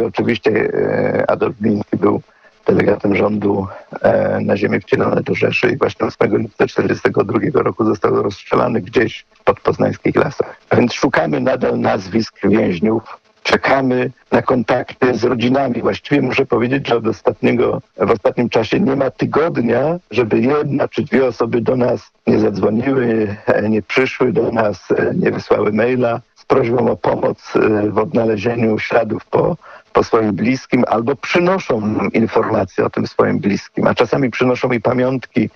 Oczywiście e, Adolf Bliński był delegatem rządu e, na ziemię wcielone do Rzeszy i właśnie 8 lipca 1942 roku został rozstrzelany gdzieś pod poznańskich lasach. Więc szukamy nadal nazwisk więźniów, czekamy na kontakty z rodzinami. Właściwie muszę powiedzieć, że od ostatniego, w ostatnim czasie nie ma tygodnia, żeby jedna czy dwie osoby do nas nie zadzwoniły, e, nie przyszły do nas, nie wysłały maila z prośbą o pomoc w odnalezieniu śladów po po swoim bliskim albo przynoszą nam informacje o tym swoim bliskim, a czasami przynoszą i pamiątki,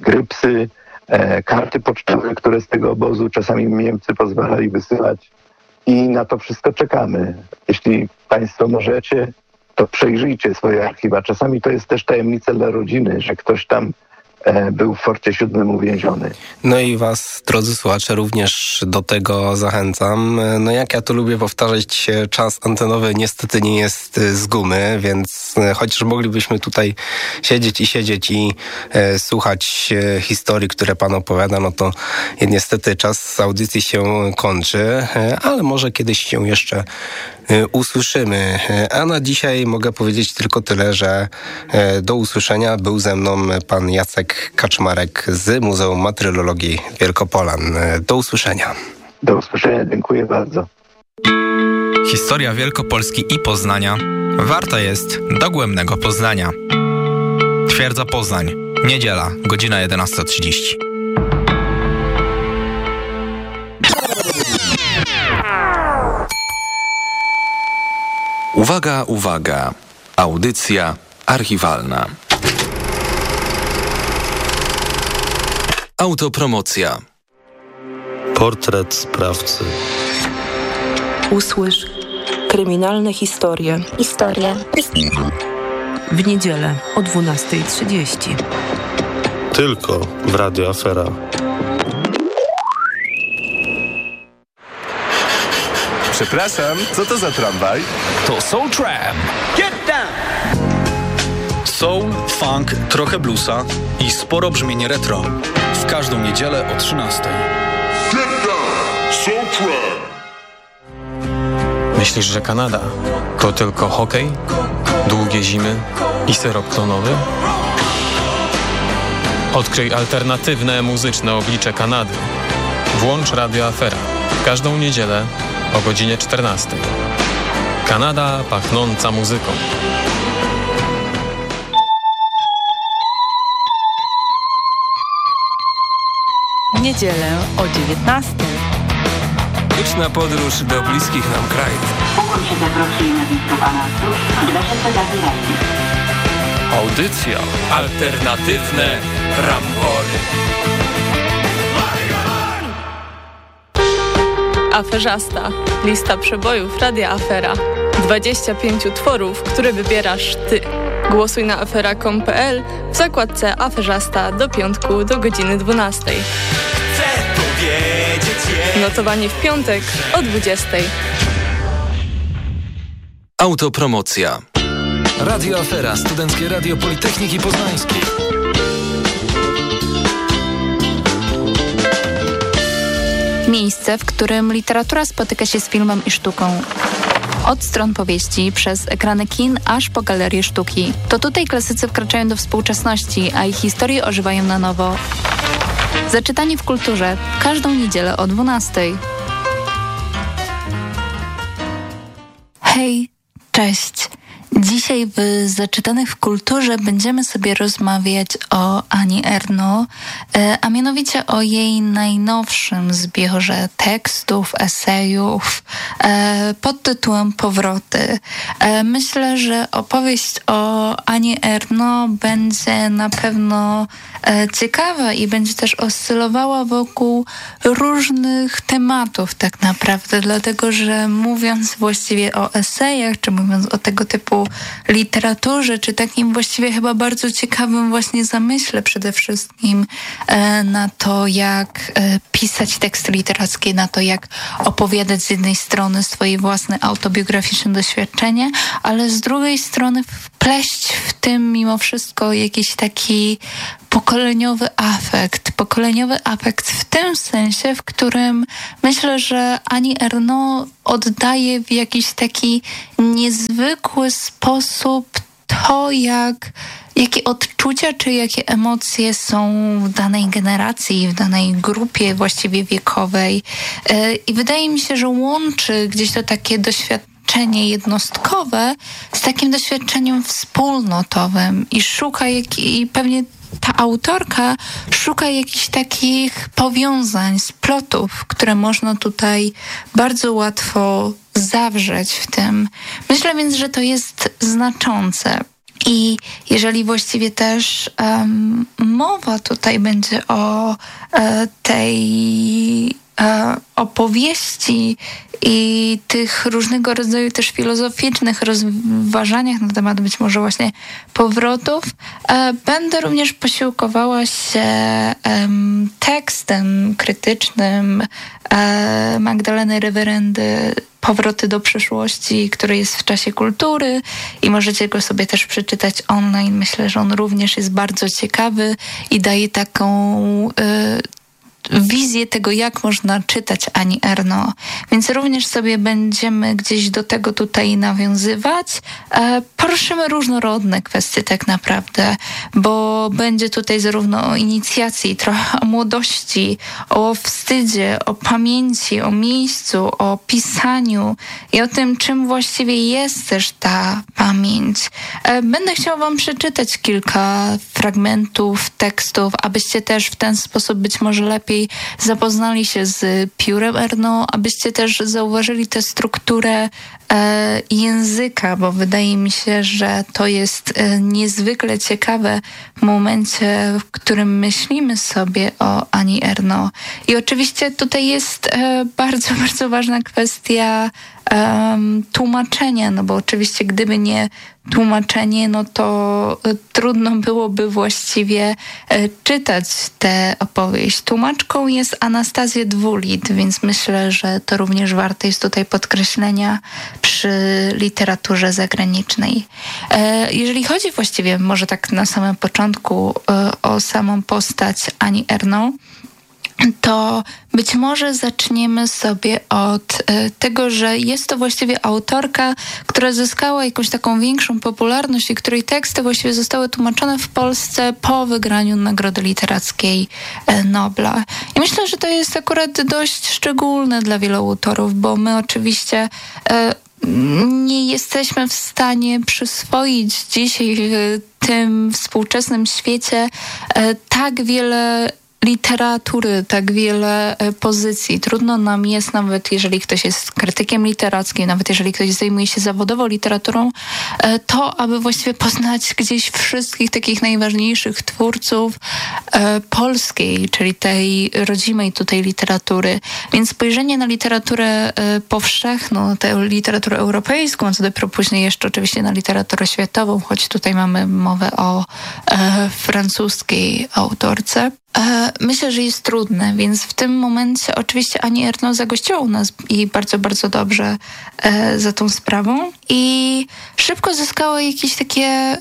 grypsy, e, karty pocztowe, które z tego obozu czasami Niemcy pozwalali wysyłać i na to wszystko czekamy. Jeśli Państwo możecie, to przejrzyjcie swoje archiwa. Czasami to jest też tajemnica dla rodziny, że ktoś tam był w Forcie Siódmym uwięziony. No i was, drodzy słuchacze, również do tego zachęcam. No jak ja tu lubię powtarzać, czas antenowy niestety nie jest z gumy, więc e, chociaż moglibyśmy tutaj siedzieć i siedzieć i e, słuchać e, historii, które pan opowiada, no to niestety czas audycji się kończy, e, ale może kiedyś się jeszcze e, usłyszymy. A na dzisiaj mogę powiedzieć tylko tyle, że do usłyszenia był ze mną pan Jacek Kaczmarek z Muzeum Matrylologii Wielkopolan. Do usłyszenia. Do usłyszenia, dziękuję bardzo. Historia Wielkopolski i Poznania warta jest dogłębnego poznania. Twierdza Poznań, niedziela, godzina 11.30. Uwaga, uwaga. Audycja archiwalna. Autopromocja. Portret sprawcy. Usłysz kryminalne historie. Historie. W niedzielę o 12.30. Tylko w Radio Afera. Przepraszam, co to za tramwaj? To Soul Tram. Get! Soul, funk, trochę bluesa i sporo brzmienie retro. W każdą niedzielę o 13. Get down! Soul Tram. Myślisz, że Kanada to tylko hokej, długie zimy i syrop klonowy? Odkryj alternatywne muzyczne oblicze Kanady. Włącz Radio Afera w każdą niedzielę o godzinie 14. Kanada pachnąca muzyką. W niedzielę o 19. Liczna podróż do bliskich nam krajów. Pokój się zaprosił na pana. Audycja. Alternatywne rambory. Aferzasta. Lista przebojów Radia Afera. 25 tworów, które wybierasz ty. Głosuj na afera.com.pl w zakładce Aferzasta do piątku do godziny 12. Chcę powiedzieć Notowanie w piątek o 20. Autopromocja. Radio Afera, Studenckie Radio Politechniki Poznańskiej. Miejsce, w którym literatura spotyka się z filmem i sztuką. Od stron powieści, przez ekrany kin, aż po galerie sztuki. To tutaj klasycy wkraczają do współczesności, a ich historie ożywają na nowo. Zaczytanie w kulturze każdą niedzielę o 12. Hej, cześć. Dzisiaj w Zaczytanych w Kulturze będziemy sobie rozmawiać o Ani Erno, e, a mianowicie o jej najnowszym zbiorze tekstów, esejów e, pod tytułem Powroty. E, myślę, że opowieść o Ani Erno będzie na pewno ciekawa i będzie też oscylowała wokół różnych tematów tak naprawdę, dlatego że mówiąc właściwie o esejach, czy mówiąc o tego typu literaturze, czy takim właściwie chyba bardzo ciekawym właśnie zamyśle przede wszystkim e, na to, jak e, pisać teksty literackie, na to, jak opowiadać z jednej strony swoje własne autobiograficzne doświadczenie, ale z drugiej strony wpleść w tym mimo wszystko jakiś taki pokoleniowy afekt. Pokoleniowy afekt w tym sensie, w którym myślę, że Ani Erno oddaje w jakiś taki niezwykły sposób to, jak jakie odczucia czy jakie emocje są w danej generacji, w danej grupie właściwie wiekowej. E, I wydaje mi się, że łączy gdzieś to takie doświadczenie jednostkowe z takim doświadczeniem wspólnotowym i szuka, jak, i pewnie ta autorka szuka jakichś takich powiązań, splotów, które można tutaj bardzo łatwo zawrzeć w tym. Myślę więc, że to jest znaczące. I jeżeli właściwie też um, mowa tutaj będzie o e, tej e, opowieści i tych różnego rodzaju też filozoficznych rozważaniach na temat być może właśnie powrotów, e, będę również posiłkowała się tekstem krytycznym e, Magdaleny Rewerendy Powroty do przyszłości, który jest w czasie kultury i możecie go sobie też przeczytać online. Myślę, że on również jest bardzo ciekawy i daje taką y, wizję tego, jak można czytać Ani Erno. Więc również sobie będziemy gdzieś do tego tutaj nawiązywać. E, poruszymy różnorodne kwestie tak naprawdę, bo będzie tutaj zarówno o inicjacji, trochę o młodości, o wstydzie, o pamięci, o miejscu, o pisaniu i o tym, czym właściwie jest też ta pamięć. E, będę chciała wam przeczytać kilka fragmentów, tekstów, abyście też w ten sposób być może lepiej lepiej zapoznali się z piórem Erno, abyście też zauważyli tę strukturę e, języka, bo wydaje mi się, że to jest e, niezwykle ciekawe w momencie, w którym myślimy sobie o Ani Erno. I oczywiście tutaj jest e, bardzo, bardzo ważna kwestia um, tłumaczenia, no bo oczywiście gdyby nie tłumaczenie, no to e, trudno byłoby właściwie e, czytać tę opowieść. Tłumaczką jest Anastazja Dwulit, więc myślę, że to również warte jest tutaj podkreślenia przy literaturze zagranicznej. E, jeżeli chodzi właściwie, może tak na samym początku, o samą postać Ani Erną, to być może zaczniemy sobie od e, tego, że jest to właściwie autorka, która zyskała jakąś taką większą popularność i której teksty właściwie zostały tłumaczone w Polsce po wygraniu Nagrody Literackiej e, Nobla. I myślę, że to jest akurat dość szczególne dla wielu autorów, bo my oczywiście e, nie jesteśmy w stanie przyswoić dzisiaj w tym współczesnym świecie tak wiele literatury, tak wiele e, pozycji. Trudno nam jest, nawet jeżeli ktoś jest krytykiem literackim, nawet jeżeli ktoś zajmuje się zawodowo literaturą, e, to aby właściwie poznać gdzieś wszystkich takich najważniejszych twórców e, polskiej, czyli tej rodzimej tutaj literatury. Więc spojrzenie na literaturę powszechną, tę literaturę europejską, a co dopiero później jeszcze oczywiście na literaturę światową, choć tutaj mamy mowę o francuskiej autorce, myślę, że jest trudne, więc w tym momencie oczywiście Ani Erno zagościła u nas i bardzo, bardzo dobrze e, za tą sprawą. I szybko zyskała jakieś takie, e,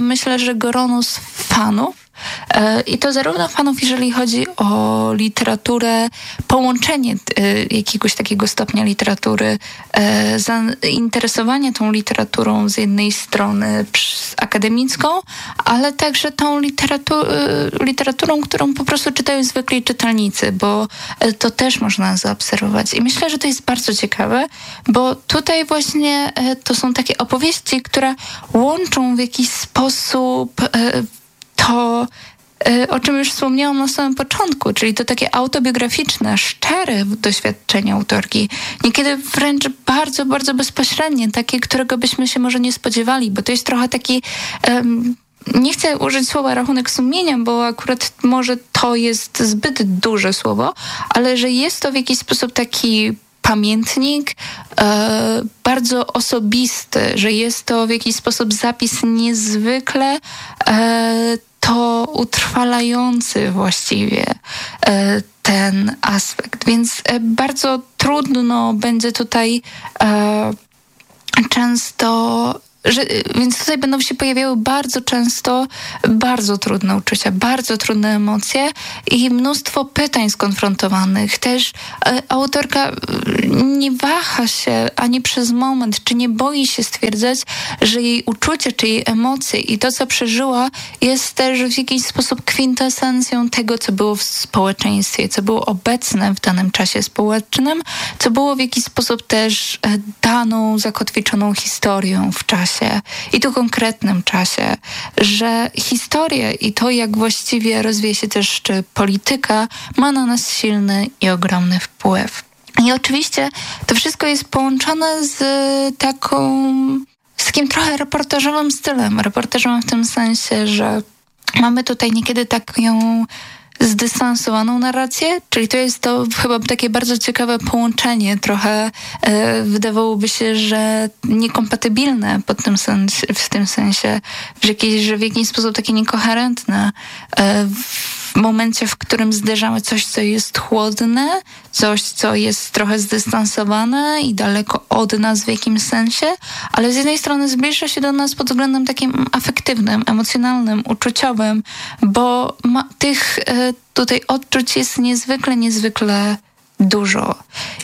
myślę, że goronus fanów. E, I to zarówno fanów, jeżeli chodzi o literaturę, połączenie e, jakiegoś takiego stopnia literatury, e, zainteresowanie tą literaturą z jednej strony akademicką, ale także tą literaturą, którą po prostu czytają zwykli czytelnicy, bo to też można zaobserwować. I myślę, że to jest bardzo ciekawe, bo tutaj właśnie to są takie opowieści, które łączą w jakiś sposób to, y, o czym już wspomniałam na samym początku, czyli to takie autobiograficzne, szczere doświadczenie autorki, niekiedy wręcz bardzo, bardzo bezpośrednie, takie, którego byśmy się może nie spodziewali, bo to jest trochę taki. Um, nie chcę użyć słowa rachunek sumienia, bo akurat może to jest zbyt duże słowo, ale że jest to w jakiś sposób taki pamiętnik e, bardzo osobisty, że jest to w jakiś sposób zapis niezwykle e, to utrwalający właściwie e, ten aspekt. Więc bardzo trudno będzie tutaj często że, więc tutaj będą się pojawiały bardzo często bardzo trudne uczucia, bardzo trudne emocje i mnóstwo pytań skonfrontowanych. Też e, autorka nie waha się ani przez moment, czy nie boi się stwierdzać, że jej uczucie, czy jej emocje i to, co przeżyła, jest też w jakiś sposób kwintesencją tego, co było w społeczeństwie, co było obecne w danym czasie społecznym, co było w jakiś sposób też e, daną, zakotwiczoną historią w czasie i tu konkretnym czasie, że historia i to, jak właściwie rozwija się też czy polityka, ma na nas silny i ogromny wpływ. I oczywiście to wszystko jest połączone z taką, z takim trochę reportażowym stylem. Reportażowym w tym sensie, że mamy tutaj niekiedy taką zdystansowaną narrację, czyli to jest to chyba takie bardzo ciekawe połączenie, trochę e, wydawałoby się, że niekompatybilne pod tym sensie, w tym sensie, że, jakieś, że w jakiś sposób takie niekoherentne. E, w momencie, w którym zderzamy coś, co jest chłodne, coś, co jest trochę zdystansowane i daleko od nas w jakimś sensie, ale z jednej strony zbliża się do nas pod względem takim afektywnym, emocjonalnym, uczuciowym, bo ma, tych e, tutaj odczuć jest niezwykle, niezwykle dużo.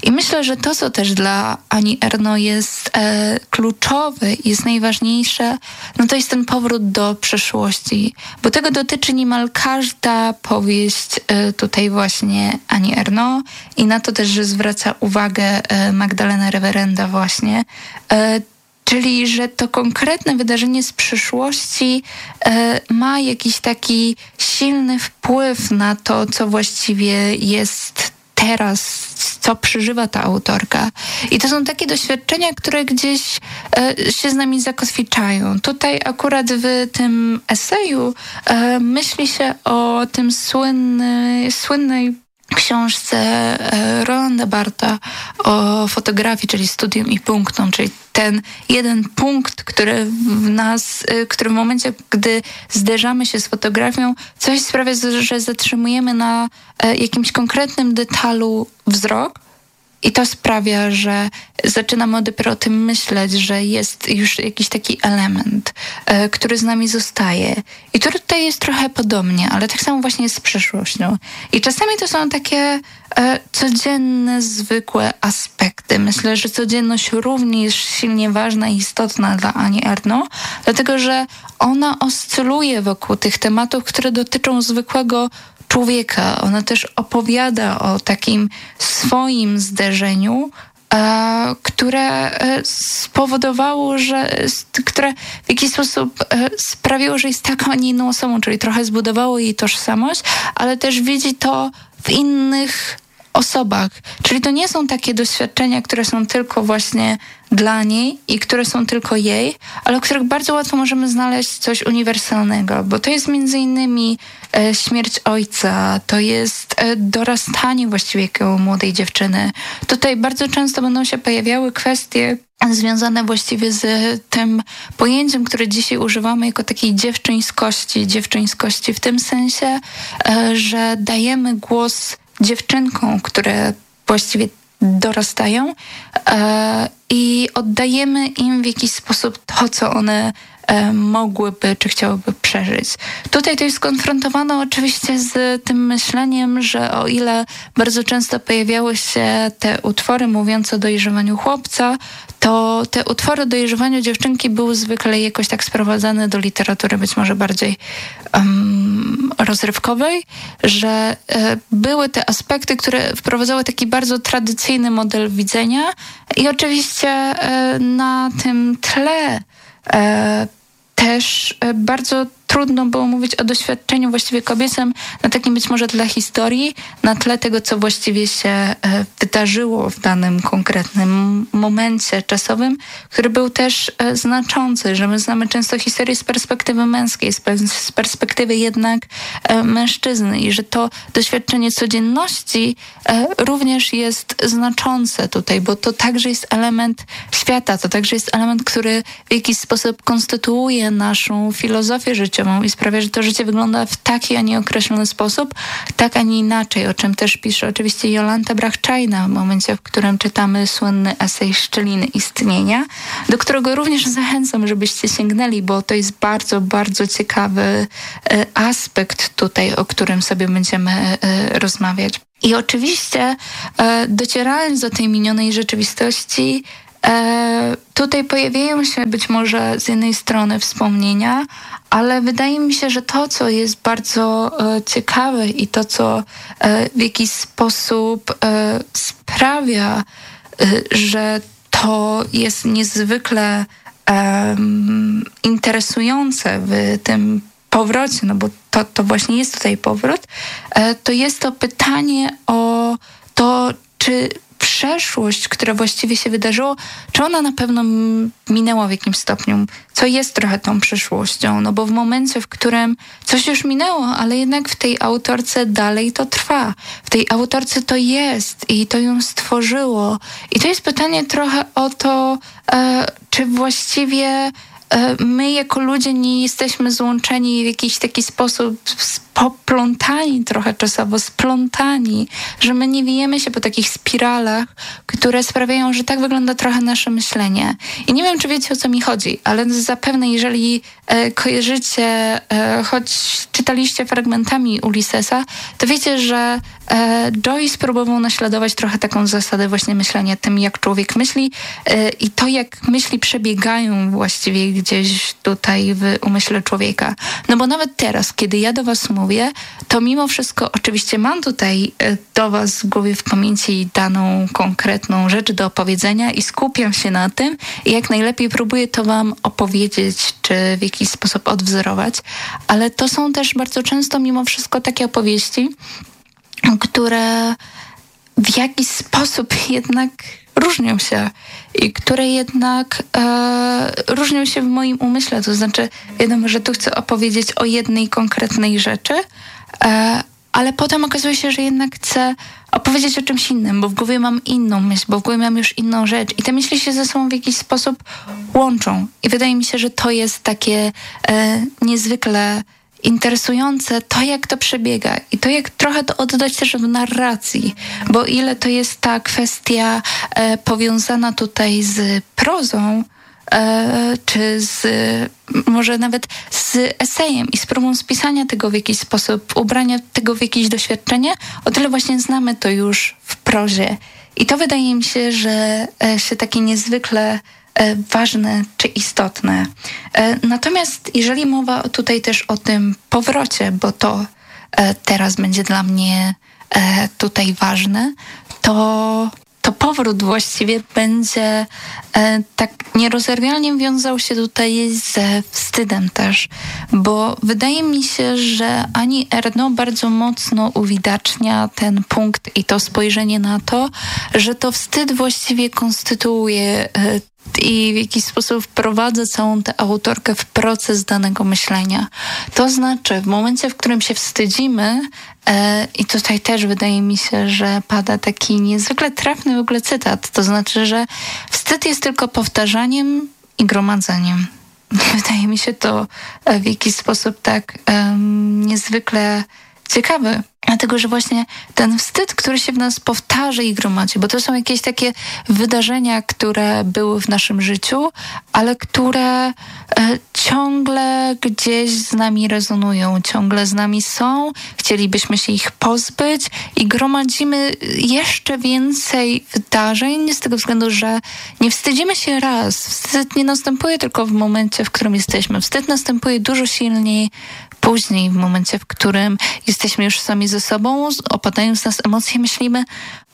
I myślę, że to, co też dla Ani Erno jest e, kluczowe jest najważniejsze, no to jest ten powrót do przeszłości, bo tego dotyczy niemal każda powieść e, tutaj właśnie Ani Erno i na to też, że zwraca uwagę e, Magdalena Reverenda właśnie. E, czyli, że to konkretne wydarzenie z przyszłości e, ma jakiś taki silny wpływ na to, co właściwie jest teraz, co przeżywa ta autorka. I to są takie doświadczenia, które gdzieś e, się z nami zakotwiczają. Tutaj akurat w tym eseju e, myśli się o tym słynny, słynnej książce e, Rolanda Barta o fotografii, czyli studium i punktom, czyli ten jeden punkt, który w nas, e, który w momencie, gdy zderzamy się z fotografią, coś sprawia, że zatrzymujemy na e, jakimś konkretnym detalu wzrok, i to sprawia, że zaczynamy dopiero o tym myśleć, że jest już jakiś taki element, e, który z nami zostaje. I to tutaj jest trochę podobnie, ale tak samo właśnie jest z przeszłością. I czasami to są takie e, codzienne, zwykłe aspekty. Myślę, że codzienność również silnie ważna i istotna dla Ani Erno, dlatego że ona oscyluje wokół tych tematów, które dotyczą zwykłego człowieka. Ona też opowiada o takim swoim zderzeniu, e, które e, spowodowało, że które w jakiś sposób e, sprawiło, że jest taką, a nie inną osobą, czyli trochę zbudowało jej tożsamość, ale też widzi to w innych osobach. Czyli to nie są takie doświadczenia, które są tylko właśnie dla niej i które są tylko jej, ale w których bardzo łatwo możemy znaleźć coś uniwersalnego, bo to jest między innymi e, śmierć ojca, to jest e, dorastanie właściwie jako młodej dziewczyny. Tutaj bardzo często będą się pojawiały kwestie związane właściwie z tym pojęciem, które dzisiaj używamy jako takiej dziewczyńskości, dziewczyńskości w tym sensie, e, że dajemy głos dziewczynkom, które właściwie dorastają e, i oddajemy im w jakiś sposób to, co one mogłyby czy chciałyby przeżyć. Tutaj to jest skonfrontowane oczywiście z tym myśleniem, że o ile bardzo często pojawiały się te utwory mówiące o dojrzewaniu chłopca, to te utwory o dojrzewaniu dziewczynki były zwykle jakoś tak sprowadzane do literatury być może bardziej um, rozrywkowej, że e, były te aspekty, które wprowadzały taki bardzo tradycyjny model widzenia i oczywiście e, na tym tle e, też e, bardzo trudno było mówić o doświadczeniu właściwie kobiecym na takim być może tle historii, na tle tego, co właściwie się e, wydarzyło w danym konkretnym momencie czasowym, który był też e, znaczący, że my znamy często historię z perspektywy męskiej, z perspektywy jednak mężczyzny i że to doświadczenie codzienności również jest znaczące tutaj, bo to także jest element świata, to także jest element, który w jakiś sposób konstytuuje naszą filozofię życiową, i sprawia, że to życie wygląda w taki, a nie określony sposób, tak, a nie inaczej, o czym też pisze oczywiście Jolanta Brachczajna w momencie, w którym czytamy słynny esej Szczeliny Istnienia, do którego również zachęcam, żebyście sięgnęli, bo to jest bardzo, bardzo ciekawy e, aspekt tutaj, o którym sobie będziemy e, rozmawiać. I oczywiście e, docierając do tej minionej rzeczywistości, E, tutaj pojawiają się być może z jednej strony wspomnienia, ale wydaje mi się, że to, co jest bardzo e, ciekawe i to, co e, w jakiś sposób e, sprawia, e, że to jest niezwykle interesujące w tym powrocie, no bo to, to właśnie jest tutaj powrót, e, to jest to pytanie o to, czy przeszłość, która właściwie się wydarzyło, czy ona na pewno minęła w jakimś stopniu, co jest trochę tą przyszłością, no bo w momencie, w którym coś już minęło, ale jednak w tej autorce dalej to trwa. W tej autorce to jest i to ją stworzyło. I to jest pytanie trochę o to, e, czy właściwie E, my jako ludzie nie jesteśmy złączeni w jakiś taki sposób poplątani trochę czasowo, splątani, że my nie wijemy się po takich spiralach, które sprawiają, że tak wygląda trochę nasze myślenie. I nie wiem, czy wiecie o co mi chodzi, ale zapewne jeżeli e, kojarzycie, e, choć czytaliście fragmentami Ulyssesa, to wiecie, że e, Joyce próbował naśladować trochę taką zasadę właśnie myślenia tym, jak człowiek myśli e, i to, jak myśli przebiegają właściwie gdzieś tutaj w umyśle człowieka. No bo nawet teraz, kiedy ja do was mówię, to mimo wszystko oczywiście mam tutaj e, do was w głowie w pamięci daną konkretną rzecz do opowiedzenia i skupiam się na tym i jak najlepiej próbuję to wam opowiedzieć, czy w jakiś sposób odwzorować, ale to są też bardzo często mimo wszystko takie opowieści, które w jakiś sposób jednak różnią się i które jednak e, różnią się w moim umyśle. To znaczy, wiadomo, że tu chcę opowiedzieć o jednej konkretnej rzeczy, e, ale potem okazuje się, że jednak chcę opowiedzieć o czymś innym, bo w głowie mam inną myśl, bo w głowie mam już inną rzecz i te myśli się ze sobą w jakiś sposób łączą. I wydaje mi się, że to jest takie e, niezwykle interesujące to, jak to przebiega i to, jak trochę to oddać też w narracji, bo ile to jest ta kwestia e, powiązana tutaj z prozą, e, czy z może nawet z esejem i z próbą spisania tego w jakiś sposób, ubrania tego w jakieś doświadczenie, o tyle właśnie znamy to już w prozie. I to wydaje mi się, że e, się takie niezwykle ważne czy istotne. E, natomiast jeżeli mowa tutaj też o tym powrocie, bo to e, teraz będzie dla mnie tutaj ważne, to to powrót właściwie będzie e, tak nierozerwalnie wiązał się tutaj ze wstydem też, bo wydaje mi się, że Ani Erno bardzo mocno uwidacznia ten punkt i to spojrzenie na to, że to wstyd właściwie konstytuuje e, i w jakiś sposób wprowadza całą tę autorkę w proces danego myślenia. To znaczy, w momencie, w którym się wstydzimy, i tutaj też wydaje mi się, że pada taki niezwykle trafny w ogóle cytat, to znaczy, że wstyd jest tylko powtarzaniem i gromadzeniem. Wydaje mi się to e, w jakiś sposób tak um, niezwykle ciekawy, dlatego że właśnie ten wstyd, który się w nas powtarza i gromadzi, bo to są jakieś takie wydarzenia, które były w naszym życiu, ale które e, ciągle gdzieś z nami rezonują, ciągle z nami są, chcielibyśmy się ich pozbyć i gromadzimy jeszcze więcej wydarzeń z tego względu, że nie wstydzimy się raz. Wstyd nie następuje tylko w momencie, w którym jesteśmy. Wstyd następuje dużo silniej później, w momencie, w którym jesteśmy już sami ze sobą, opadają nas emocje, myślimy,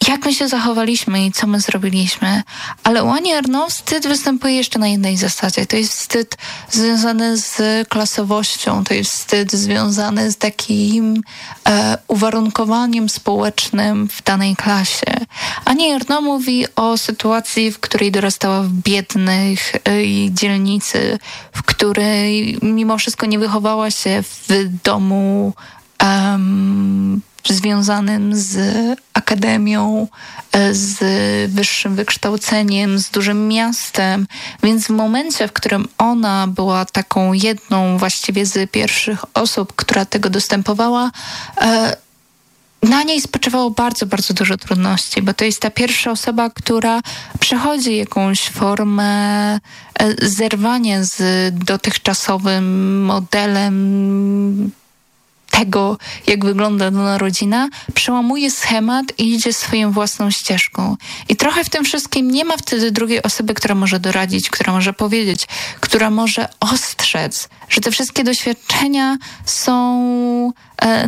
jak my się zachowaliśmy i co my zrobiliśmy. Ale u Ani Arnaud wstyd występuje jeszcze na jednej zasadzie. To jest wstyd związany z klasowością, to jest wstyd związany z takim e, uwarunkowaniem społecznym w danej klasie. Ani Arnaud mówi o sytuacji, w której dorastała w biednych e, dzielnicy, w której mimo wszystko nie wychowała się w domu um, związanym z akademią, e, z wyższym wykształceniem, z dużym miastem. Więc w momencie, w którym ona była taką jedną właściwie z pierwszych osób, która tego dostępowała, e, na niej spoczywało bardzo, bardzo dużo trudności, bo to jest ta pierwsza osoba, która przechodzi jakąś formę e, zerwania z dotychczasowym modelem tego, jak wygląda dana rodzina, przełamuje schemat i idzie swoją własną ścieżką. I trochę w tym wszystkim nie ma wtedy drugiej osoby, która może doradzić, która może powiedzieć, która może ostrzec, że te wszystkie doświadczenia są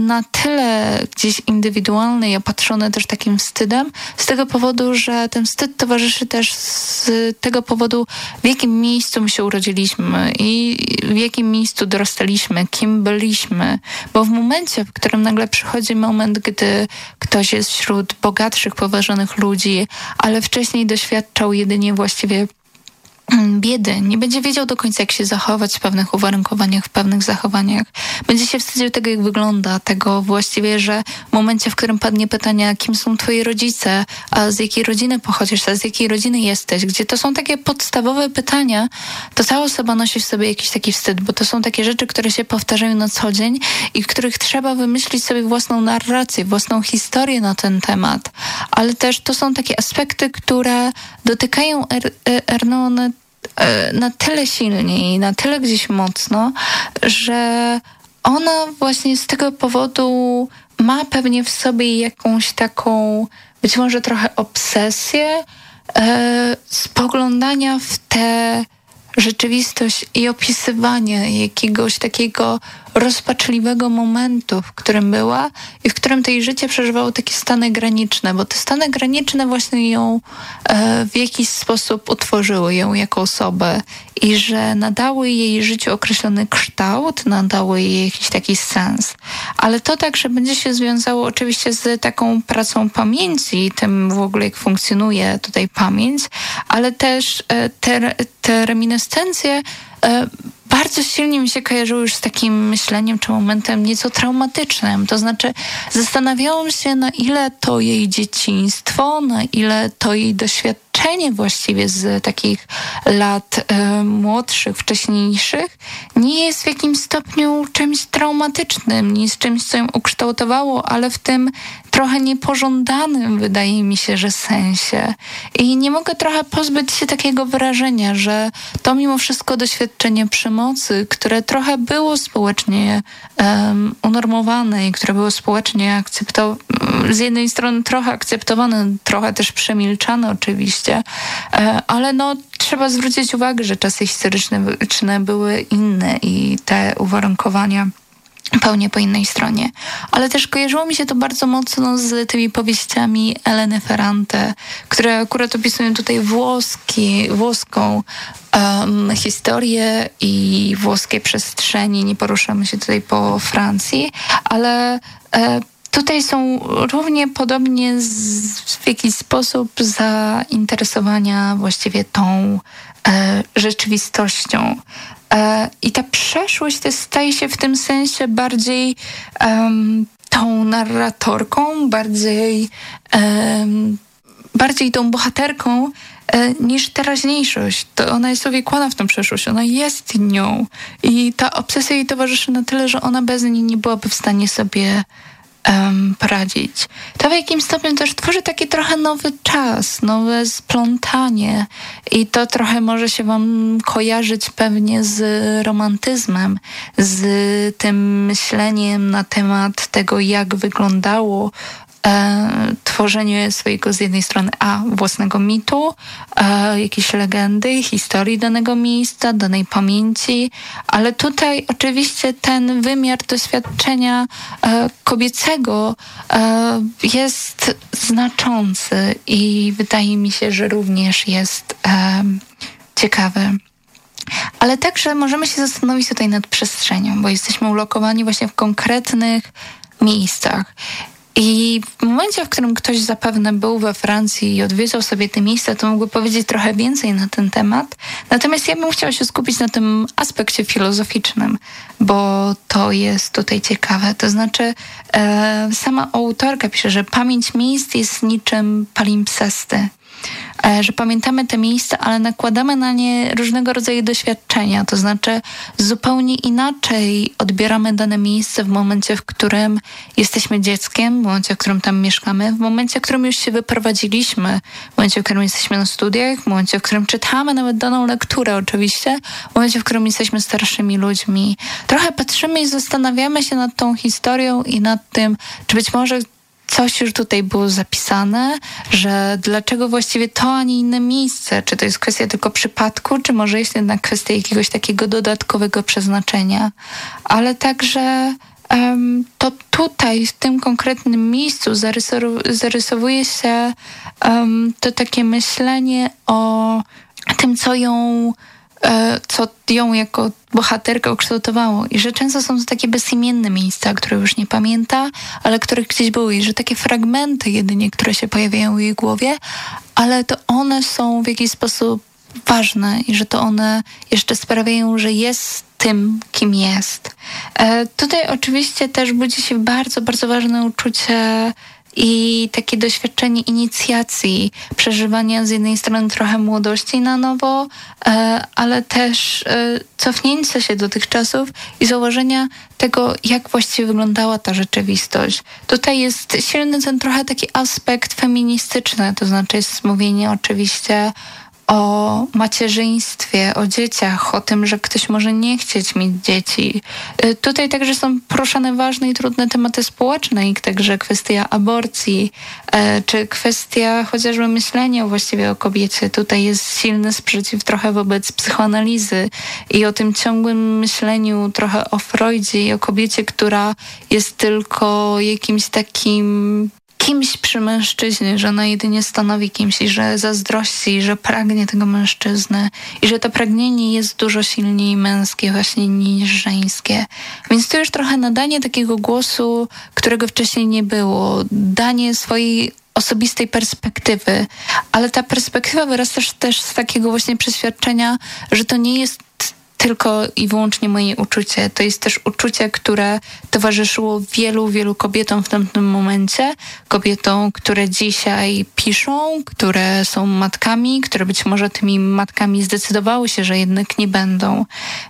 na tyle gdzieś indywidualne i opatrzone też takim wstydem, z tego powodu, że ten wstyd towarzyszy też z tego powodu, w jakim miejscu my się urodziliśmy i w jakim miejscu dorastaliśmy, kim byliśmy. Bo w momencie, w którym nagle przychodzi moment, gdy ktoś jest wśród bogatszych, poważonych ludzi, ale wcześniej doświadczał jedynie właściwie biedy, nie będzie wiedział do końca, jak się zachować w pewnych uwarunkowaniach, w pewnych zachowaniach. Będzie się wstydził tego, jak wygląda, tego właściwie, że w momencie, w którym padnie pytanie, kim są twoi rodzice, a z jakiej rodziny pochodzisz, a z jakiej rodziny jesteś, gdzie to są takie podstawowe pytania, to ta osoba nosi w sobie jakiś taki wstyd, bo to są takie rzeczy, które się powtarzają na co dzień i których trzeba wymyślić sobie własną narrację, własną historię na ten temat. Ale też to są takie aspekty, które dotykają er, Ernone E, na tyle silnie i na tyle gdzieś mocno, że ona właśnie z tego powodu ma pewnie w sobie jakąś taką, być może trochę obsesję e, spoglądania w tę rzeczywistość i opisywanie jakiegoś takiego rozpaczliwego momentu, w którym była i w którym to jej życie przeżywało takie stany graniczne, bo te stany graniczne właśnie ją e, w jakiś sposób utworzyły ją jako osobę i że nadały jej życiu określony kształt, nadały jej jakiś taki sens. Ale to także będzie się związało oczywiście z taką pracą pamięci, tym w ogóle jak funkcjonuje tutaj pamięć, ale też e, te, te reminiscencje e, bardzo silnie mi się kojarzyło już z takim myśleniem czy momentem nieco traumatycznym. To znaczy, zastanawiałam się, na ile to jej dzieciństwo, na ile to jej doświadczenie właściwie z takich lat y, młodszych, wcześniejszych, nie jest w jakimś stopniu czymś traumatycznym, nie jest czymś, co ją ukształtowało, ale w tym trochę niepożądanym, wydaje mi się, że sensie. I nie mogę trochę pozbyć się takiego wrażenia, że to mimo wszystko doświadczenie przemocy, które trochę było społecznie um, unormowane i które było społecznie akceptowane, z jednej strony trochę akceptowane, trochę też przemilczane oczywiście, e, ale no trzeba zwrócić uwagę, że czasy historyczne były inne i te uwarunkowania pełnie po innej stronie. Ale też kojarzyło mi się to bardzo mocno z tymi powieściami Eleny Ferrante, które akurat opisują tutaj włoski, włoską um, historię i włoskie przestrzeni. Nie poruszamy się tutaj po Francji, ale e, Tutaj są równie podobnie z, w jakiś sposób zainteresowania właściwie tą e, rzeczywistością. E, I ta przeszłość to staje się w tym sensie bardziej um, tą narratorką, bardziej, um, bardziej tą bohaterką e, niż teraźniejszość. To ona jest uwikłana w tą przeszłość, ona jest nią. I ta obsesja jej towarzyszy na tyle, że ona bez niej nie byłaby w stanie sobie um, poradzić. To w jakimś stopniu też tworzy taki trochę nowy czas, nowe splątanie i to trochę może się wam kojarzyć pewnie z romantyzmem, z tym myśleniem na temat tego, jak wyglądało tworzenie swojego z jednej strony a własnego mitu, e, jakiejś legendy, historii danego miejsca, danej pamięci, ale tutaj oczywiście ten wymiar doświadczenia e, kobiecego e, jest znaczący i wydaje mi się, że również jest e, ciekawy. Ale także możemy się zastanowić tutaj nad przestrzenią, bo jesteśmy ulokowani właśnie w konkretnych miejscach. I w momencie, w którym ktoś zapewne był we Francji i odwiedzał sobie te miejsca, to mógłby powiedzieć trochę więcej na ten temat. Natomiast ja bym chciała się skupić na tym aspekcie filozoficznym, bo to jest tutaj ciekawe. To znaczy, e, sama autorka pisze, że pamięć miejsc jest niczym palimpsesty. E, że pamiętamy te miejsca, ale nakładamy na nie różnego rodzaju doświadczenia. To znaczy zupełnie inaczej odbieramy dane miejsce w momencie, w którym jesteśmy dzieckiem, w momencie, w którym tam mieszkamy, w momencie, w którym już się wyprowadziliśmy, w momencie, w którym jesteśmy na studiach, w momencie, w którym czytamy nawet daną lekturę oczywiście, w momencie, w którym jesteśmy starszymi ludźmi. Trochę patrzymy i zastanawiamy się nad tą historią i nad tym, czy być może coś już tutaj było zapisane, że dlaczego właściwie to, a nie inne miejsce? Czy to jest kwestia tylko przypadku, czy może jest jednak kwestia jakiegoś takiego dodatkowego przeznaczenia? Ale także um, to tutaj, w tym konkretnym miejscu zarysowuje się um, to takie myślenie o tym, co ją co ją jako bohaterkę ukształtowało. I że często są to takie bezimienne miejsca, które już nie pamięta, ale które gdzieś były. I że takie fragmenty jedynie, które się pojawiają w jej głowie, ale to one są w jakiś sposób ważne i że to one jeszcze sprawiają, że jest tym, kim jest. E, tutaj oczywiście też budzi się bardzo, bardzo ważne uczucie i takie doświadczenie inicjacji, przeżywania z jednej strony trochę młodości na nowo, e, ale też e, cofnięcia się do tych czasów i założenia tego, jak właściwie wyglądała ta rzeczywistość. Tutaj jest silny ten trochę taki aspekt feministyczny, to znaczy jest mówienie oczywiście o macierzyństwie, o dzieciach, o tym, że ktoś może nie chcieć mieć dzieci. Y, tutaj także są poruszane ważne i trudne tematy społeczne, i także kwestia aborcji, y, czy kwestia chociażby myślenia właściwie o kobiecie. Tutaj jest silny sprzeciw trochę wobec psychoanalizy i o tym ciągłym myśleniu trochę o Freudzie i o kobiecie, która jest tylko jakimś takim kimś przy mężczyźnie, że ona jedynie stanowi kimś i że zazdrości, że pragnie tego mężczyzny i że to pragnienie jest dużo silniej męskie właśnie niż żeńskie. Więc to już trochę nadanie takiego głosu, którego wcześniej nie było, danie swojej osobistej perspektywy, ale ta perspektywa wyrasta też z takiego właśnie przeświadczenia, że to nie jest tylko i wyłącznie moje uczucie. To jest też uczucie, które towarzyszyło wielu, wielu kobietom w tamtym momencie. Kobietom, które dzisiaj piszą, które są matkami, które być może tymi matkami zdecydowały się, że jednak nie będą.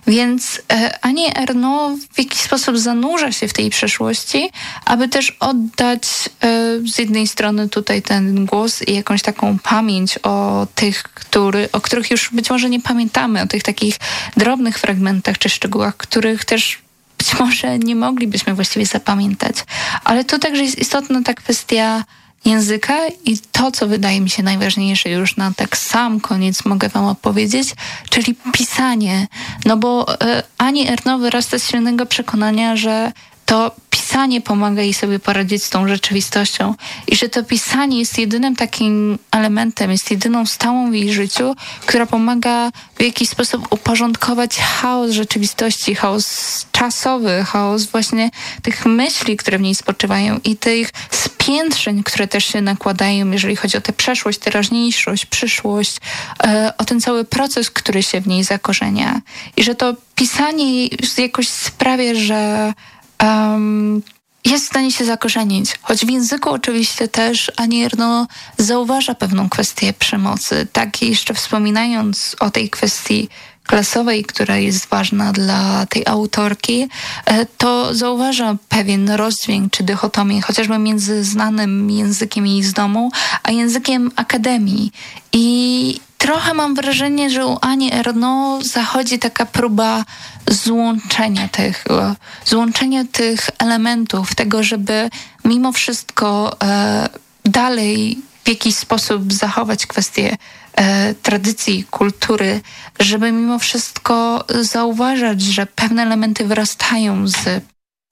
Więc e, Anie Erno w jakiś sposób zanurza się w tej przeszłości, aby też oddać e, z jednej strony tutaj ten głos i jakąś taką pamięć o tych, który, o których już być może nie pamiętamy, o tych takich drobnych drobnych fragmentach czy szczegółach, których też być może nie moglibyśmy właściwie zapamiętać. Ale to także jest istotna ta kwestia języka i to, co wydaje mi się najważniejsze już na tak sam koniec mogę wam opowiedzieć, czyli pisanie. No bo e, Ani Erno wyrasta z silnego przekonania, że to pisanie pomaga jej sobie poradzić z tą rzeczywistością i że to pisanie jest jedynym takim elementem, jest jedyną stałą w jej życiu, która pomaga w jakiś sposób uporządkować chaos rzeczywistości, chaos czasowy, chaos właśnie tych myśli, które w niej spoczywają i tych spiętrzeń, które też się nakładają, jeżeli chodzi o tę przeszłość, teraźniejszość, przyszłość, e, o ten cały proces, który się w niej zakorzenia. I że to pisanie jakoś sprawia, że um, jest w stanie się zakorzenić. Choć w języku oczywiście też Anierno zauważa pewną kwestię przemocy. Tak jeszcze wspominając o tej kwestii klasowej, która jest ważna dla tej autorki, e, to zauważa pewien rozdźwięk czy dychotomię, chociażby między znanym językiem jej z domu, a językiem akademii. I trochę mam wrażenie, że u Ani Erno zachodzi taka próba złączenia tych, złączenia tych elementów, tego, żeby mimo wszystko e, dalej w jakiś sposób zachować kwestię e, tradycji, kultury, żeby mimo wszystko zauważać, że pewne elementy wyrastają z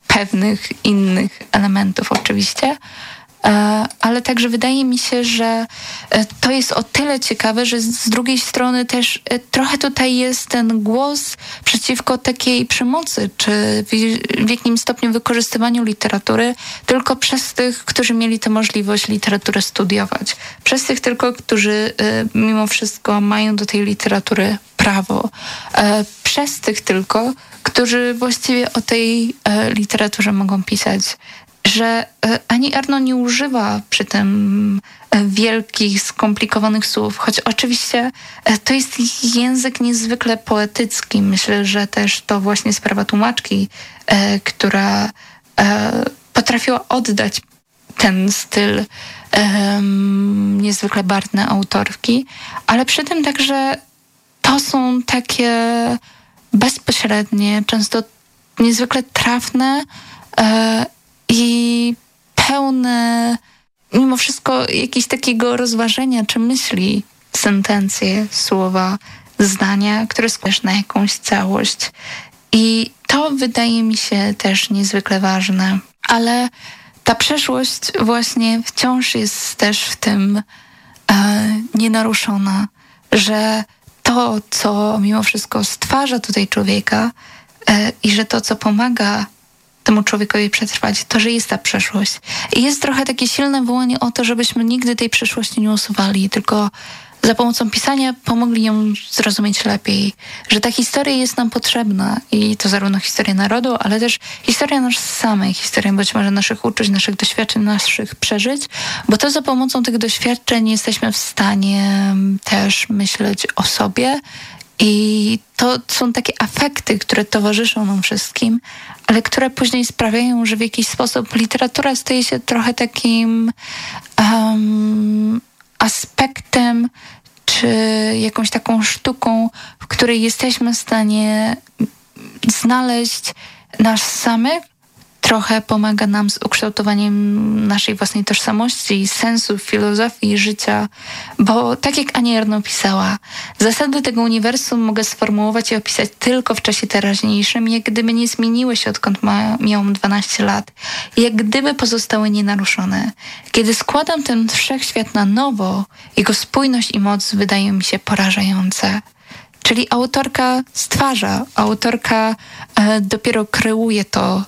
pewnych innych elementów oczywiście, E, ale także wydaje mi się, że e, to jest o tyle ciekawe, że z drugiej strony też e, trochę tutaj jest ten głos przeciwko takiej przemocy, czy w jakim stopniu wykorzystywaniu literatury tylko przez tych, którzy mieli tę możliwość literatury studiować. Przez tych tylko, którzy mimo wszystko mają do tej literatury prawo. Przez tych tylko, którzy właściwie o tej literaturze mogą pisać że e, ani Arno nie używa przy tym e, wielkich, skomplikowanych słów, choć oczywiście e, to jest język niezwykle poetycki. Myślę, że też to właśnie sprawa tłumaczki, która potrafiła oddać ten styl niezwykle barwny autorki, ale przy tym także to są takie bezpośrednie, często niezwykle trafne i pełne mimo wszystko jakiegoś takiego rozważenia czy myśli, sentencje, słowa, zdania, które składasz na jakąś całość. I to wydaje mi się też niezwykle ważne. Ale ta przeszłość właśnie wciąż jest też w tym e, nienaruszona, że to, co mimo wszystko stwarza tutaj człowieka e, i że to, co pomaga temu człowiekowi przetrwać, to, że jest ta przeszłość. I jest trochę takie silne wołanie o to, żebyśmy nigdy tej przeszłości nie usuwali, tylko za pomocą pisania pomogli ją zrozumieć lepiej, że ta historia jest nam potrzebna i to zarówno historia narodu, ale też historia nas samych, historia być może naszych uczuć, naszych doświadczeń, naszych przeżyć, bo to za pomocą tych doświadczeń jesteśmy w stanie też myśleć o sobie i to są takie afekty, które towarzyszą nam wszystkim, ale które później sprawiają, że w jakiś sposób literatura staje się trochę takim um, aspektem czy jakąś taką sztuką, w której jesteśmy w stanie znaleźć nas samych, trochę pomaga nam z ukształtowaniem naszej własnej tożsamości, sensu, filozofii życia, bo tak jak Ania Arno pisała, zasady tego uniwersum mogę sformułować i opisać tylko w czasie teraźniejszym, jak gdyby nie zmieniły się odkąd ma, miałam 12 lat, jak gdyby pozostały nienaruszone. Kiedy składam ten wszechświat na nowo, jego spójność i moc wydają mi się porażające. Czyli autorka stwarza, autorka e, dopiero kreuje to,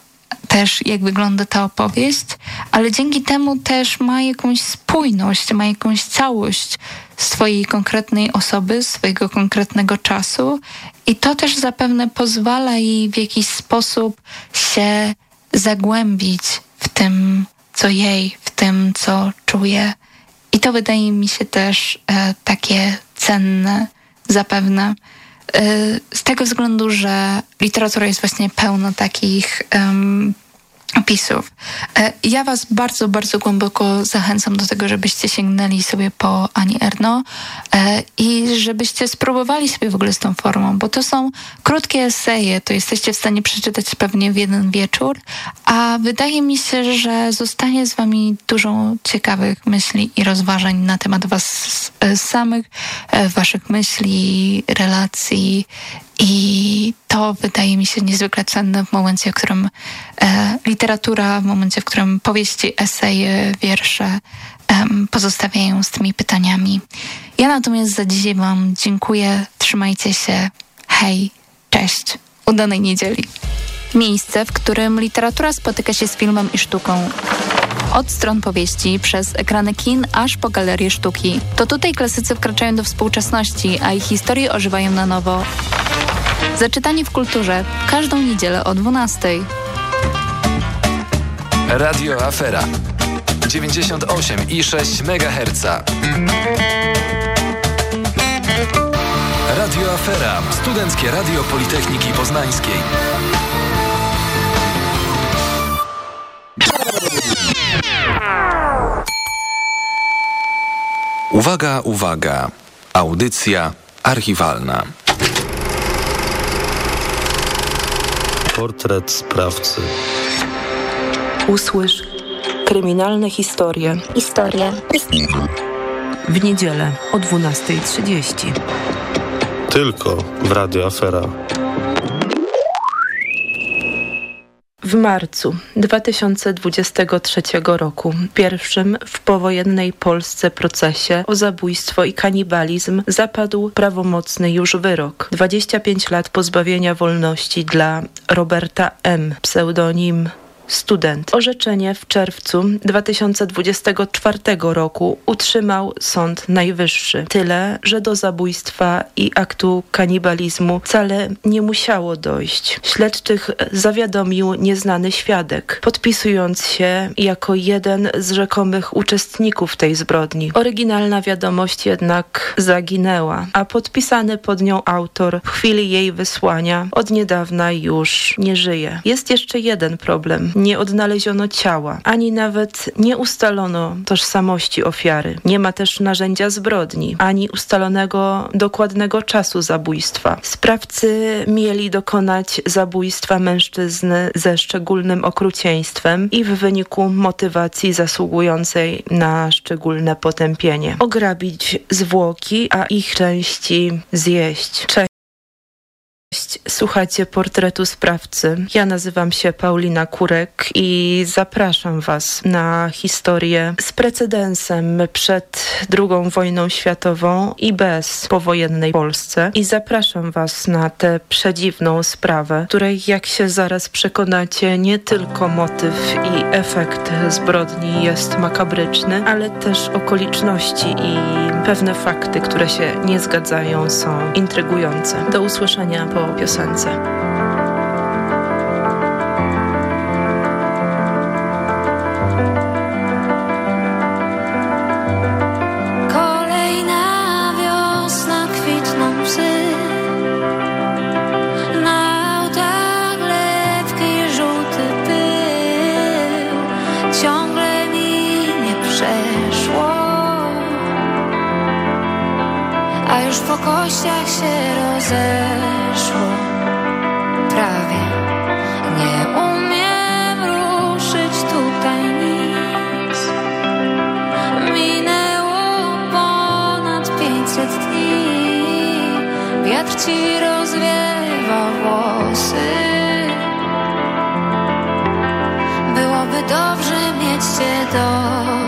też, jak wygląda ta opowieść, ale dzięki temu też ma jakąś spójność, ma jakąś całość swojej konkretnej osoby, swojego konkretnego czasu i to też zapewne pozwala jej w jakiś sposób się zagłębić w tym, co jej, w tym, co czuje. I to wydaje mi się też e, takie cenne, zapewne. E, z tego względu, że literatura jest właśnie pełna takich um, opisów. E, ja Was bardzo, bardzo głęboko zachęcam do tego, żebyście sięgnęli sobie po Ani Erno e, i żebyście spróbowali sobie w ogóle z tą formą, bo to są krótkie eseje, to jesteście w stanie przeczytać pewnie w jeden wieczór, a wydaje mi się, że zostanie z Wami dużo ciekawych myśli i rozważań na temat Was samych, e, Waszych myśli, relacji i to wydaje mi się niezwykle cenne w momencie, w którym e, literatura, w momencie, w którym powieści, eseje, wiersze e, pozostawiają z tymi pytaniami. Ja natomiast za dzisiaj Wam dziękuję. Trzymajcie się. Hej, cześć. Udanej niedzieli. Miejsce, w którym literatura spotyka się z filmem i sztuką. Od stron powieści, przez ekrany kin, aż po galerie sztuki. To tutaj klasycy wkraczają do współczesności, a ich historie ożywają na nowo. Zaczytanie w kulturze każdą niedzielę o 12. Radio Afera 98,6 MHz. Radio Afera, Studenckie Radio Politechniki Poznańskiej. Uwaga, uwaga. Audycja archiwalna. Portret sprawcy. Usłysz kryminalne historie. Historie. W niedzielę o 12.30. Tylko w Radio Afera. W marcu 2023 roku, pierwszym w powojennej Polsce procesie o zabójstwo i kanibalizm zapadł prawomocny już wyrok. 25 lat pozbawienia wolności dla Roberta M., pseudonim student. Orzeczenie w czerwcu 2024 roku utrzymał Sąd Najwyższy. Tyle, że do zabójstwa i aktu kanibalizmu wcale nie musiało dojść. Śledczych zawiadomił nieznany świadek, podpisując się jako jeden z rzekomych uczestników tej zbrodni. Oryginalna wiadomość jednak zaginęła, a podpisany pod nią autor w chwili jej wysłania od niedawna już nie żyje. Jest jeszcze jeden problem nie odnaleziono ciała, ani nawet nie ustalono tożsamości ofiary. Nie ma też narzędzia zbrodni, ani ustalonego dokładnego czasu zabójstwa. Sprawcy mieli dokonać zabójstwa mężczyzny ze szczególnym okrucieństwem i w wyniku motywacji zasługującej na szczególne potępienie. Ograbić zwłoki, a ich części zjeść. Słuchajcie portretu sprawcy. Ja nazywam się Paulina Kurek i zapraszam Was na historię z precedensem przed II wojną światową i bez powojennej Polsce. I zapraszam Was na tę przedziwną sprawę, której jak się zaraz przekonacie, nie tylko motyw i efekt zbrodni jest makabryczny, ale też okoliczności i pewne fakty, które się nie zgadzają, są intrygujące. Do usłyszenia po piosence. Przeszło. A już po kościach się rozeszło ci rozwiewa włosy. Byłoby dobrze mieć cię dosyć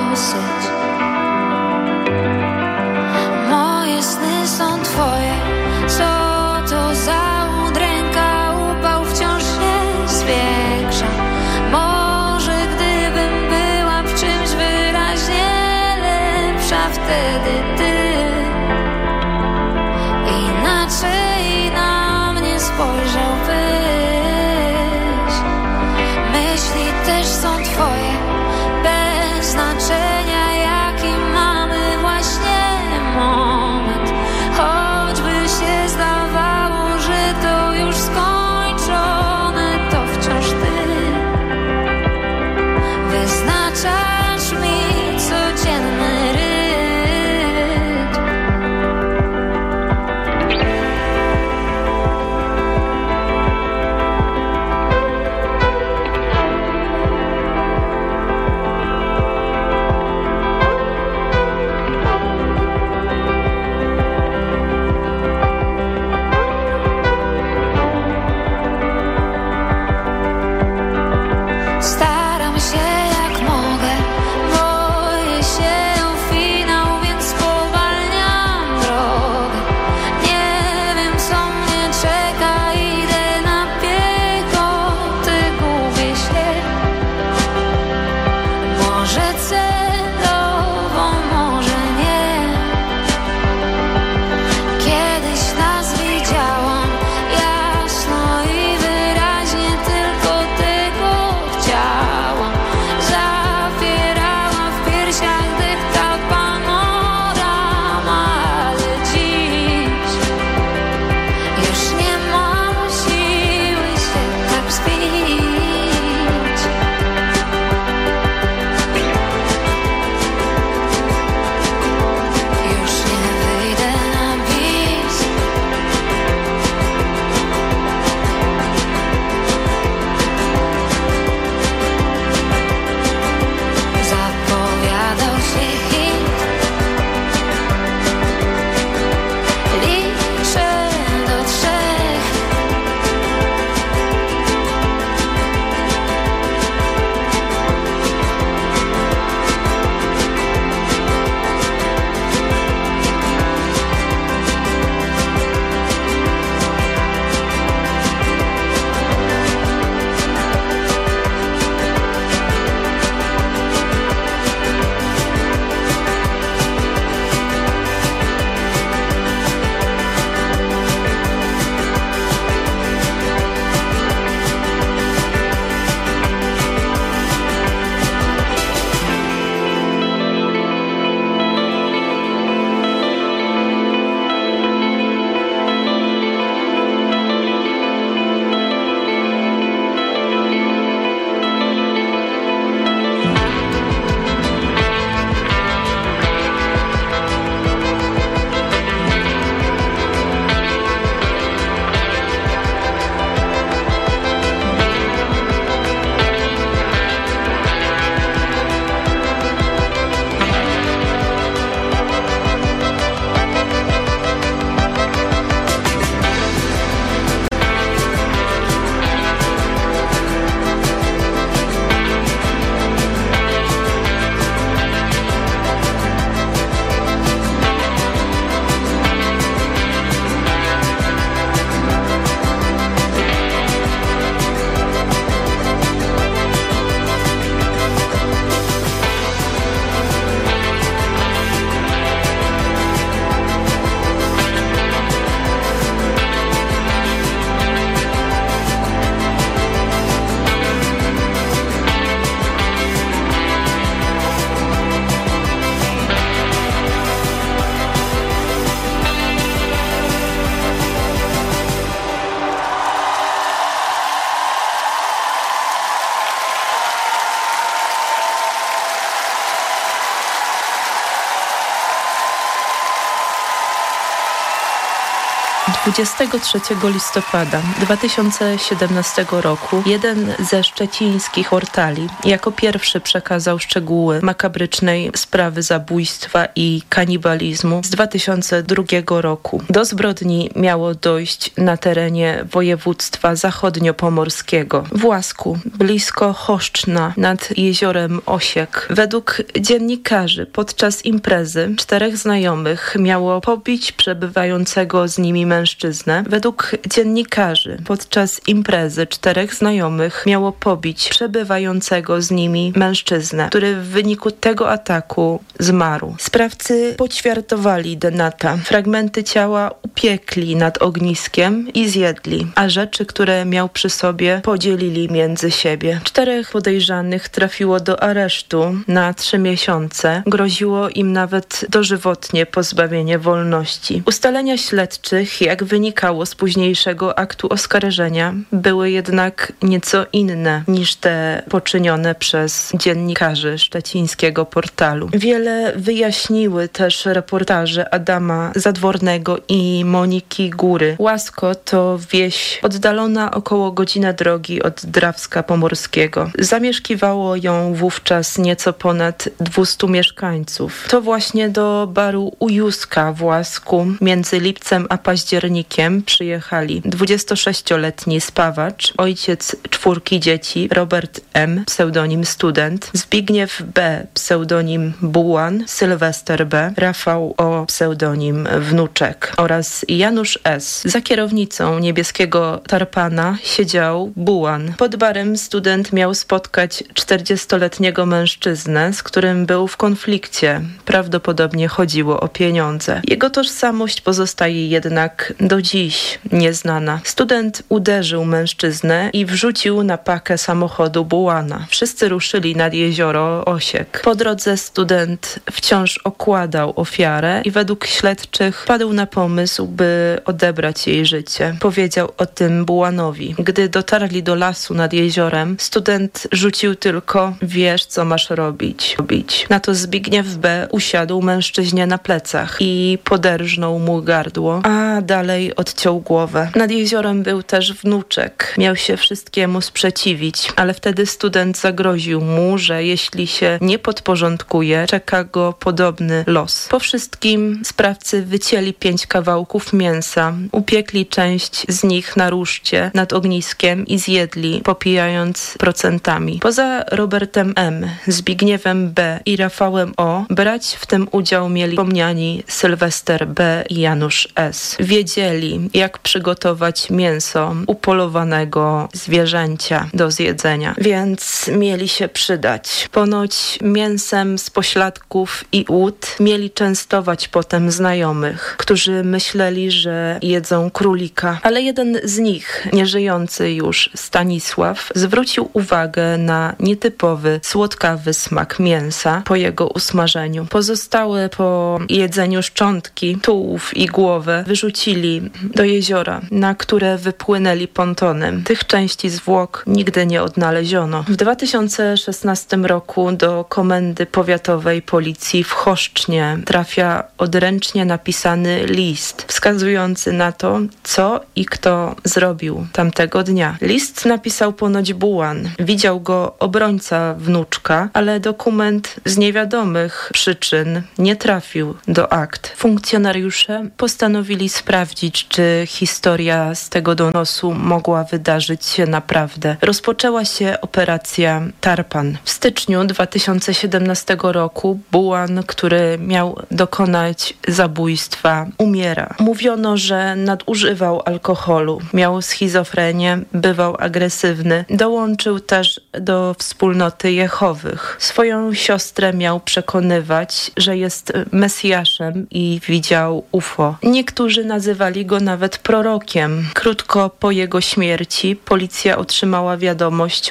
23 listopada 2017 roku. Jeden ze szczecińskich portali jako pierwszy przekazał szczegóły makabrycznej sprawy zabójstwa i kanibalizmu z 2002 roku. Do zbrodni miało dojść na terenie województwa zachodniopomorskiego w Łasku, blisko Choszczna nad jeziorem Osiek. Według dziennikarzy podczas imprezy czterech znajomych miało pobić przebywającego z nimi mężczyznę. Według dziennikarzy podczas imprezy czterech znajomych miało pobić przebywającego z nimi mężczyznę, który w wyniku tego ataku zmarł. Sprawcy poćwiartowali Denata. Fragmenty ciała upiekli nad ogniskiem i zjedli, a rzeczy, które miał przy sobie, podzielili między siebie. Czterech podejrzanych trafiło do aresztu na trzy miesiące. Groziło im nawet dożywotnie pozbawienie wolności. Ustalenia śledczych, jak wynikało z późniejszego aktu oskarżenia, były jednak nieco inne niż te poczynione przez dziennikarzy szczecińskiego portalu. Wiele wyjaśniły też reportaże Adama Zadwornego i Moniki Góry. Łasko to wieś oddalona około godzinę drogi od Drawska Pomorskiego. Zamieszkiwało ją wówczas nieco ponad 200 mieszkańców. To właśnie do baru Ujuska w Łasku między lipcem a październikiem przyjechali 26-letni spawacz, ojciec czwórki dzieci Robert M., pseudonim student, Zbigniew B., pseudonim Bułan, Sylwester B., Rafał O., pseudonim wnuczek oraz Janusz S. Za kierownicą niebieskiego tarpana siedział Bułan. Pod barem student miał spotkać 40-letniego mężczyznę, z którym był w konflikcie. Prawdopodobnie chodziło o pieniądze. Jego tożsamość pozostaje jednak do dziś nieznana. Student uderzył mężczyznę i wrzucił na pakę samochodu Bułana. Wszyscy ruszyli nad jezioro Osiek. Po drodze student wciąż okładał ofiarę i według śledczych padł na pomysł, by odebrać jej życie. Powiedział o tym Bułanowi. Gdy dotarli do lasu nad jeziorem, student rzucił tylko wiesz, co masz robić. robić. Na to Zbigniew B. usiadł mężczyźnie na plecach i poderżnął mu gardło, a dalej odciął głowę. Nad jeziorem był też wnuczek. Miał się wszystkiemu sprzeciwić, ale wtedy student zagroził mu, że jeśli się nie podporządkuje, czeka go podobny los. Po wszystkim sprawcy wycięli pięć kawałków mięsa, upiekli część z nich na ruszcie nad ogniskiem i zjedli, popijając procentami. Poza Robertem M., Zbigniewem B. i Rafałem O. brać w tym udział mieli wspomniani Sylwester B. i Janusz S. Wiedzieli, jak przygotować mięso upolowanego zwierzęcia do zjedzenia, więc mieli się przydać. Ponoć mięsem z pośladków i łód mieli częstować potem znajomych, którzy myśleli, że jedzą królika. Ale jeden z nich, nieżyjący już Stanisław, zwrócił uwagę na nietypowy, słodkawy smak mięsa po jego usmażeniu. Pozostałe po jedzeniu szczątki, tułów i głowę wyrzucili do jeziora, na które wypłynęli pontonem. Tych części zwłok nigdy nie odnaleziono. W 2016 roku do Komendy Powiatowej Policji w Choszcznie trafia odręcznie napisany list wskazujący na to, co i kto zrobił tamtego dnia. List napisał ponoć Bułan. Widział go obrońca wnuczka, ale dokument z niewiadomych przyczyn nie trafił do akt. Funkcjonariusze postanowili sprawdzić, czy historia z tego donosu mogła wydarzyć się naprawdę. Rozpoczęła się operacja Tarpan. W styczniu 2017 roku Bułan, który miał dokonać zabójstwa, umiera. Mówiono, że nadużywał alkoholu, miał schizofrenię, bywał agresywny. Dołączył też do wspólnoty Jehowych. Swoją siostrę miał przekonywać, że jest Mesjaszem i widział UFO. Niektórzy nazywali go nawet prorokiem. Krótko po jego śmierci policja otrzymała wiadomość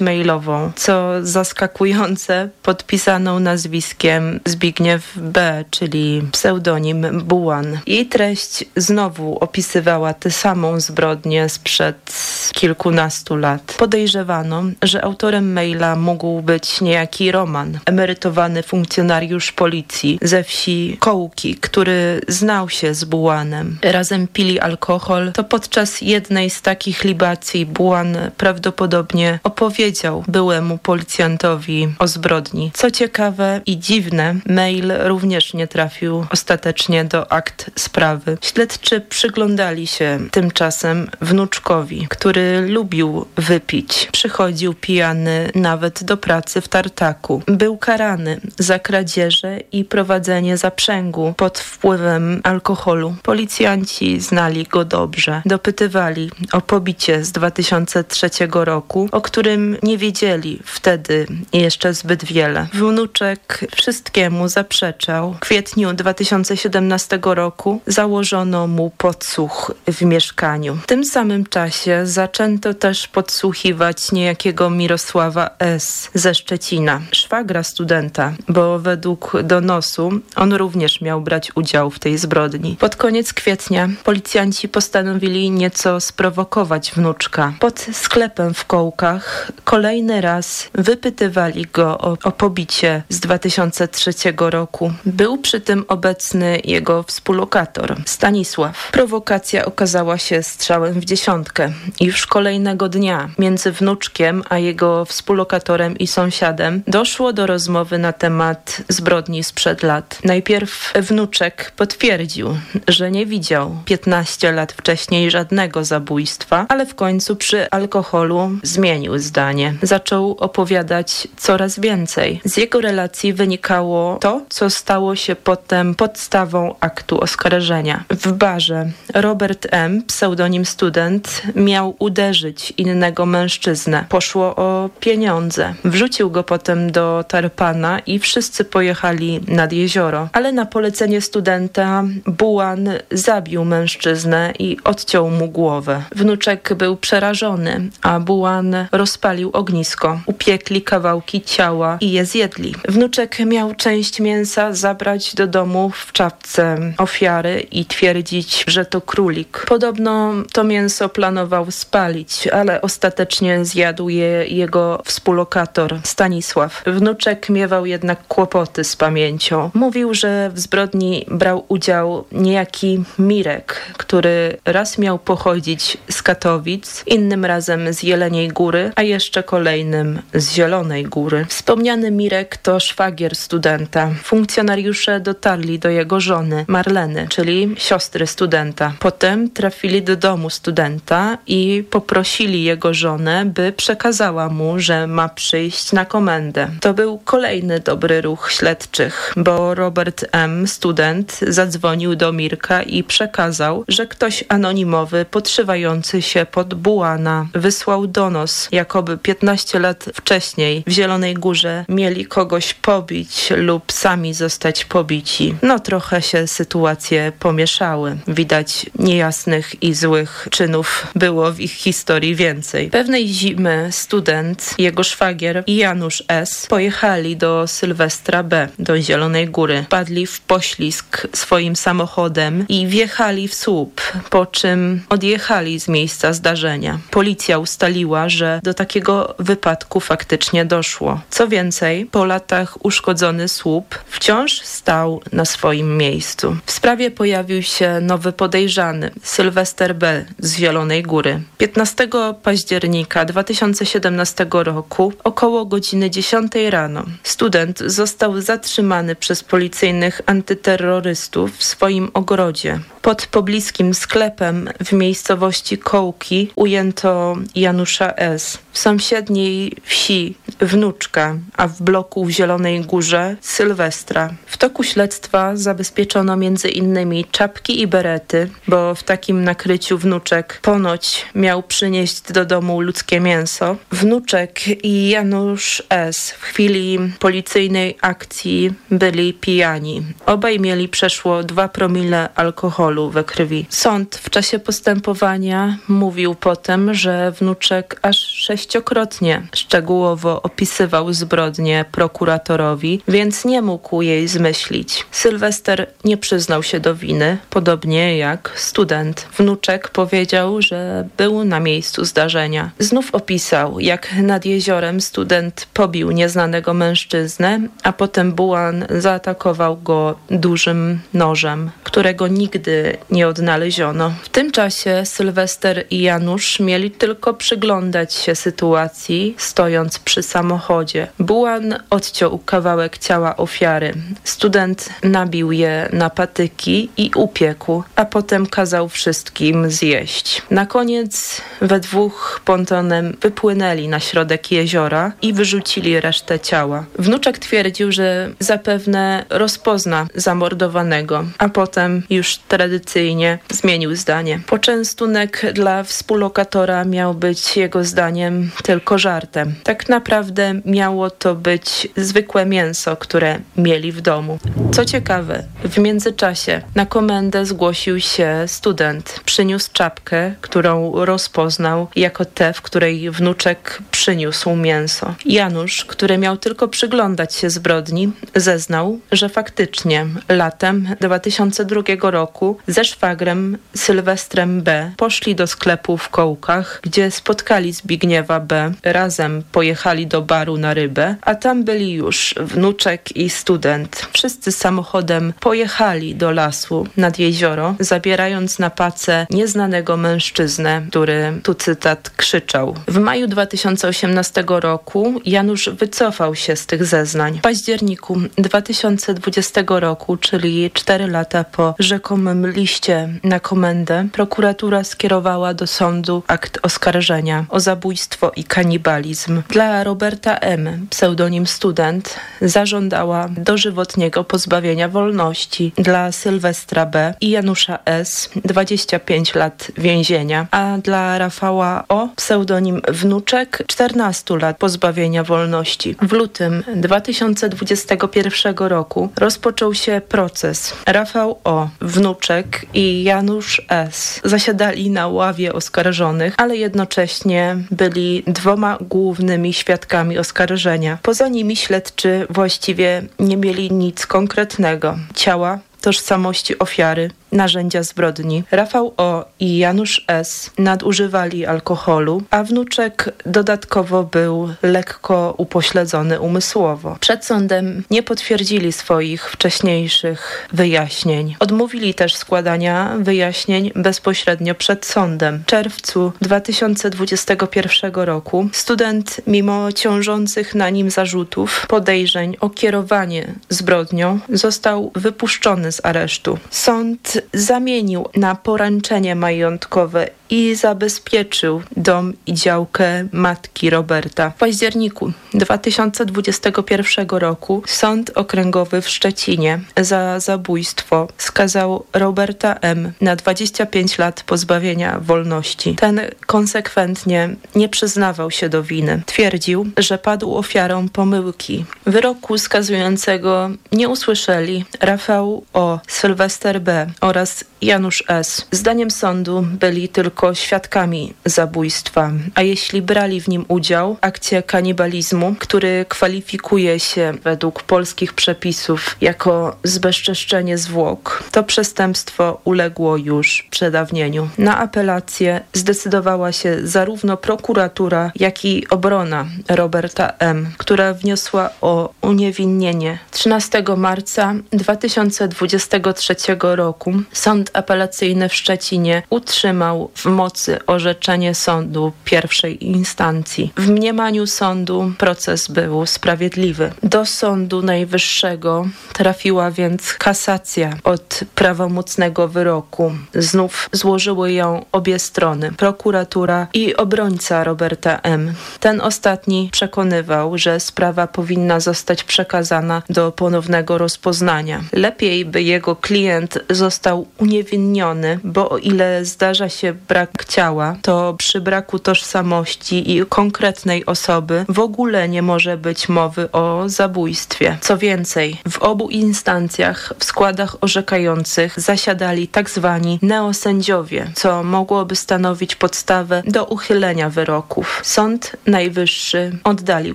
mailową, co zaskakujące podpisaną nazwiskiem Zbigniew B., czyli pseudonim Bułan. Jej treść znowu opisywała tę samą zbrodnię sprzed kilkunastu lat. Podejrzewano, że autorem maila mógł być niejaki Roman, emerytowany funkcjonariusz policji ze wsi Kołki, który znał się z Bułanem. Razem pili alkohol, to podczas jednej z takich libacji Bułan prawdopodobnie opowiedział byłemu policjantowi o zbrodni. Co ciekawe i dziwne, mail również nie trafił ostatecznie do akt sprawy. Śledczy przyglądali się tymczasem wnuczkowi, który lubił wypić. Przychodził pijany nawet do pracy w tartaku. Był karany za kradzieże i prowadzenie zaprzęgu pod wpływem alkoholu. Policjanci znali go dobrze. Dopytywali o pobicie z 2003 roku, o którym nie wiedzieli wtedy jeszcze zbyt wiele. Wnuczek wszystkiemu zaprzeczał. W kwietniu 2017 roku założono mu podsłuch w mieszkaniu. W tym samym czasie zaczęto też podsłuchiwać niejakiego Mirosława S. ze Szczecina, szwagra studenta, bo według donosu on również miał brać udział w tej zbrodni. Pod koniec kwietnia policjanci postanowili nieco sprowokować wnuczka. Pod sklepem w Kołkach kolejny raz wypytywali go o, o pobicie z 2003 roku. Był przy tym obecny jego współlokator Stanisław. Prowokacja okazała się strzałem w dziesiątkę. Już kolejnego dnia między wnuczkiem a jego współlokatorem i sąsiadem doszło do rozmowy na temat zbrodni sprzed lat. Najpierw wnuczek potwierdził, że nie widział 15 lat wcześniej żadnego zabójstwa, ale w końcu przy alkoholu zmienił zdanie. Zaczął opowiadać coraz więcej. Z jego relacji wynikało to, co stało się potem podstawą aktu oskarżenia. W barze Robert M., pseudonim student, miał uderzyć innego mężczyznę. Poszło o pieniądze. Wrzucił go potem do tarpana i wszyscy pojechali nad jezioro. Ale na polecenie studenta Bułan zabił mężczyznę i odciął mu głowę. Wnuczek był przerażony, a Bułan rozpalił ognisko. Upiekli kawałki ciała i je zjedli. Wnuczek miał część mięsa zabrać do domu w czapce ofiary i twierdzić, że to królik. Podobno to mięso planował spalić, ale ostatecznie zjadł je jego współlokator Stanisław. Wnuczek miewał jednak kłopoty z pamięcią. Mówił, że w zbrodni brał udział niejaki Mirek, który raz miał pochodzić z Katowic, innym razem z Jeleniej Góry, a jeszcze kolejnym z Zielonej Góry. Wspomniany Mirek to szwagier studenta. Funkcjonariusze dotarli do jego żony, Marleny, czyli siostry studenta. Potem trafili do domu studenta i poprosili jego żonę, by przekazała mu, że ma przyjść na komendę. To był kolejny dobry ruch śledczych, bo Robert M., student, zadzwonił do Mirka i przekazał, że ktoś anonimowy podszywający się pod Bułana wysłał donos, jakoby 15 lat wcześniej w Zielonej Górze mieli kogoś pobić lub sami zostać pobici. No trochę się sytuacje pomieszały. Widać niejasnych i złych czynów było w ich historii więcej. Pewnej zimy student, jego szwagier i Janusz S. pojechali do Sylwestra B, do Zielonej Góry. Padli w poślizg swoim samochodem i wjechali w słup, po czym odjechali z miejsca zdarzenia. Policja ustaliła, że do takiego wypadku faktycznie doszło. Co więcej, po latach uszkodzony słup wciąż stał na swoim miejscu. W sprawie pojawił się nowy podejrzany, Sylwester B. z Zielonej Góry. 15 października 2017 roku około godziny 10 rano student został zatrzymany przez policyjnych antyterrorystów w swoim ogrodzie. Pod pobliskim sklepem w miejscowości Kołki ujęto Janusza S. W sąsiedniej wsi Wnuczka, a w bloku w Zielonej Górze Sylwestra. W toku śledztwa zabezpieczono między innymi czapki i berety, bo w takim nakryciu wnuczek ponoć miał przynieść do domu ludzkie mięso. Wnuczek i Janusz S. w chwili policyjnej akcji byli pijani. Obaj mieli przeszło dwa promile alkoholu we krwi. Sąd w czasie postępowania mówił potem, że wnuczek aż sześciokrotnie szczegółowo opisywał zbrodnię prokuratorowi, więc nie mógł jej zmyślić. Sylwester nie przyznał się do winy, podobnie jak student. Wnuczek powiedział, że był na miejscu zdarzenia. Znów opisał, jak nad jeziorem student pobił nieznanego mężczyznę, a potem Bułan zaatakował go dużym nożem, którego nigdy nie odnaleziono. W tym czasie Sylwester i Janusz mieli tylko przyglądać się sytuacji, stojąc przy samochodzie. Bułan odciął kawałek ciała ofiary. Student nabił je na patyki i upiekł, a potem kazał wszystkim zjeść. Na koniec we dwóch pontonem wypłynęli na środek jeziora i wyrzucili resztę ciała. Wnuczek twierdził, że zapewne rozpozna zamordowanego, a potem już tradycyjnie zmienił zdanie. Poczęstunek dla współlokatora miał być jego zdaniem tylko żartem. Tak naprawdę miało to być zwykłe mięso, które mieli w domu. Co ciekawe, w międzyczasie na komendę zgłosił się student. Przyniósł czapkę, którą rozpoznał jako tę, w której wnuczek przyniósł mięso. Janusz, który miał tylko przyglądać się zbrodni, zeznał, że faktycznie latem 2002 roku ze szwagrem Sylwestrem B poszli do sklepu w Kołkach, gdzie spotkali Zbigniewa B. Razem pojechali do baru na rybę, a tam byli już wnuczek i student. Wszyscy samochodem pojechali do lasu nad jezioro, zabierając na pacę nieznanego mężczyznę, który, tu cytat, krzyczał. W maju 2018 roku Janusz wycofał się z tych zeznań. W październiku 2020 roku, czyli cztery lata po rzekomym liście na komendę, prokuratura skierowała do sądu akt oskarżenia o zabójstwo i kanibalizm. Dla Roberta M., pseudonim student, zażądała dożywotniego pozbawienia wolności. Dla Sylwestra B. i Janusza S. 25 lat więzienia, a dla Rafała O. pseudonim wnuczek 14 lat pozbawienia wolności. W lutym 2021 roku rozpoczął się proces. Rafał O., wnuczek i Janusz S. zasiadali na ławie oskarżonych, ale jednocześnie byli dwoma głównymi świadkami oskarżenia. Poza nimi śledczy właściwie nie mieli nic konkretnego. Ciała tożsamości ofiary, narzędzia zbrodni. Rafał O. i Janusz S. nadużywali alkoholu, a wnuczek dodatkowo był lekko upośledzony umysłowo. Przed sądem nie potwierdzili swoich wcześniejszych wyjaśnień. Odmówili też składania wyjaśnień bezpośrednio przed sądem. W czerwcu 2021 roku student, mimo ciążących na nim zarzutów, podejrzeń o kierowanie zbrodnią, został wypuszczony z aresztu. Sąd zamienił na poręczenie majątkowe i zabezpieczył dom i działkę matki Roberta. W październiku 2021 roku Sąd Okręgowy w Szczecinie za zabójstwo skazał Roberta M. na 25 lat pozbawienia wolności. Ten konsekwentnie nie przyznawał się do winy. Twierdził, że padł ofiarą pomyłki. Wyroku skazującego nie usłyszeli Rafał O., Sylwester B. oraz Janusz S. Zdaniem sądu byli tylko świadkami zabójstwa, a jeśli brali w nim udział, akcie kanibalizmu, który kwalifikuje się według polskich przepisów jako zbezczeszczenie zwłok, to przestępstwo uległo już przedawnieniu. Na apelację zdecydowała się zarówno prokuratura, jak i obrona Roberta M., która wniosła o uniewinnienie. 13 marca 2023 roku Sąd Apelacyjny w Szczecinie utrzymał w mocy orzeczenie sądu pierwszej instancji. W mniemaniu sądu proces był sprawiedliwy. Do Sądu Najwyższego trafiła więc kasacja od prawomocnego wyroku. Znów złożyły ją obie strony, prokuratura i obrońca Roberta M. Ten ostatni przekonywał, że sprawa powinna zostać przekazana do ponownego rozpoznania. Lepiej, by jego klient został uniewinniony, bo o ile zdarza się brak ciała, to przy braku tożsamości i konkretnej osoby w ogóle nie może być mowy o zabójstwie. Co więcej, w obu instancjach w składach orzekających zasiadali tak zwani neosędziowie, co mogłoby stanowić podstawę do uchylenia wyroków. Sąd Najwyższy oddalił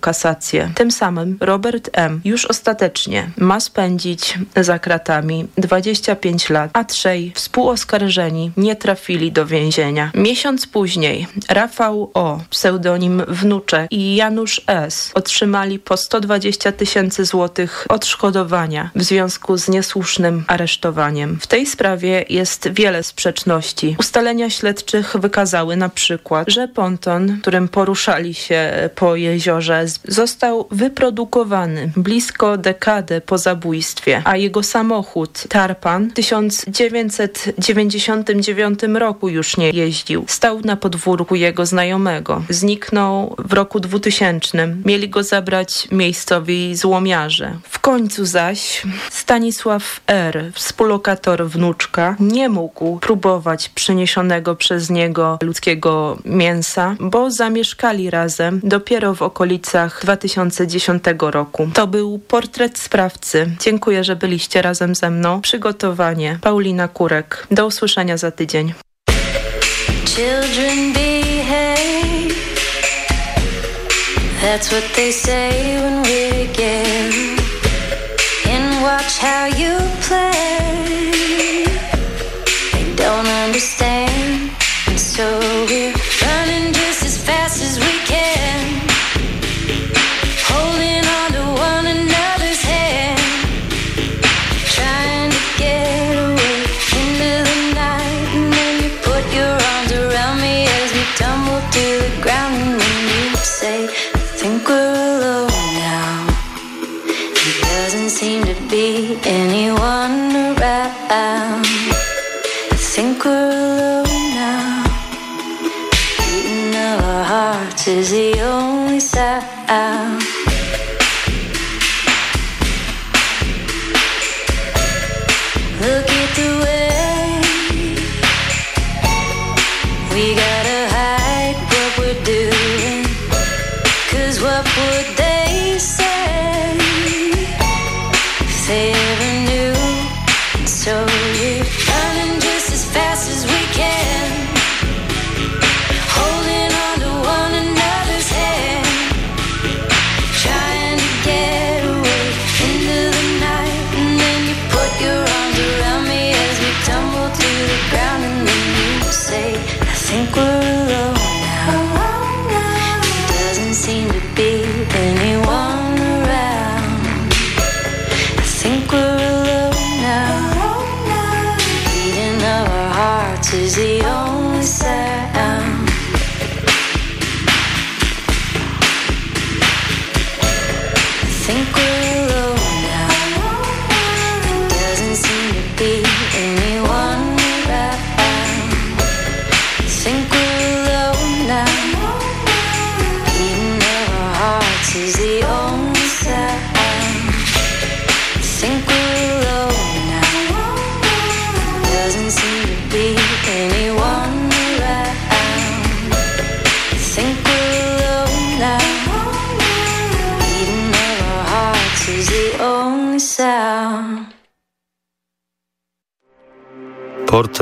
kasację. Tym samym Robert M. już ostatecznie ma spędzić za kratami 25 lat, a trzej współoskarżeni nie trafili do więzienia więzienia. Miesiąc później Rafał O., pseudonim Wnuczek i Janusz S. otrzymali po 120 tysięcy złotych odszkodowania w związku z niesłusznym aresztowaniem. W tej sprawie jest wiele sprzeczności. Ustalenia śledczych wykazały na przykład, że ponton, którym poruszali się po jeziorze, został wyprodukowany blisko dekadę po zabójstwie, a jego samochód Tarpan w 1999 roku już nie jeździł. Stał na podwórku jego znajomego. Zniknął w roku 2000. Mieli go zabrać miejscowi złomiarze. W końcu zaś Stanisław R., współlokator wnuczka, nie mógł próbować przyniesionego przez niego ludzkiego mięsa, bo zamieszkali razem dopiero w okolicach 2010 roku. To był portret sprawcy. Dziękuję, że byliście razem ze mną. Przygotowanie Paulina Kurek. Do usłyszenia za tydzień. Children behave. That's what they say when we begin And watch how you play. They don't understand And so is the only sound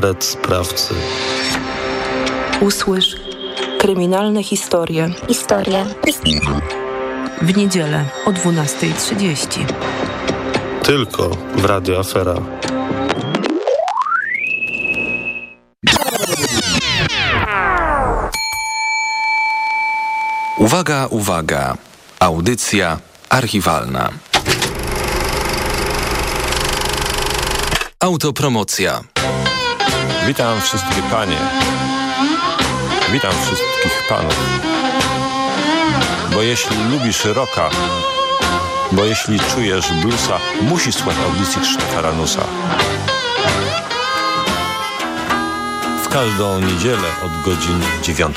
Portret sprawcy. Usłysz kryminalne historie. Historie. W niedzielę o 12.30. Tylko w Radio Afera. Uwaga, uwaga. Audycja archiwalna. Autopromocja. Witam wszystkie panie. Witam wszystkich panów. Bo jeśli lubisz rocka, bo jeśli czujesz bluesa, musisz słuchać audycji Krzysztofa Ranusa. W każdą niedzielę od godziny 9